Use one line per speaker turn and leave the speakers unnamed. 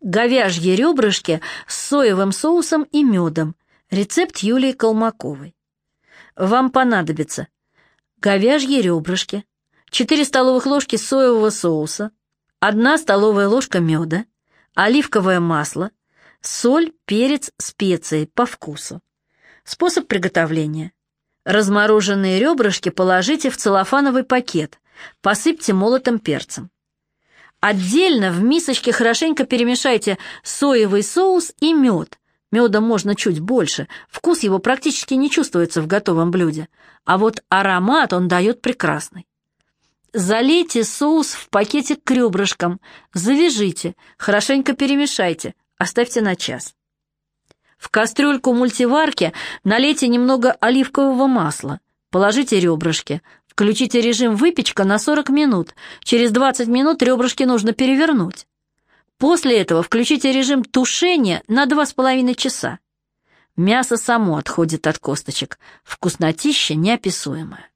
Говяжьи ребрышки с соевым соусом и медом. Рецепт Юлии Колмаковой. Вам понадобится говяжьи ребрышки, 4 столовых ложки соевого соуса, 1 столовая ложка меда, оливковое масло, соль, перец, специи по вкусу. Способ приготовления. Размороженные ребрышки положите в целлофановый пакет, посыпьте молотым перцем. Отдельно в мисочке хорошенько перемешайте соевый соус и мед. Меда можно чуть больше, вкус его практически не чувствуется в готовом блюде, а вот аромат он дает прекрасный. Залейте соус в пакете к ребрышкам, завяжите, хорошенько перемешайте, оставьте на час. В кастрюльку мультиварки налейте немного оливкового масла, положите ребрышки, включите режим выпечка на 40 минут, через 20 минут ребрышки нужно перевернуть. После этого включите режим тушения на 2,5 часа. Мясо само отходит от косточек, вкуснотища неописуемая.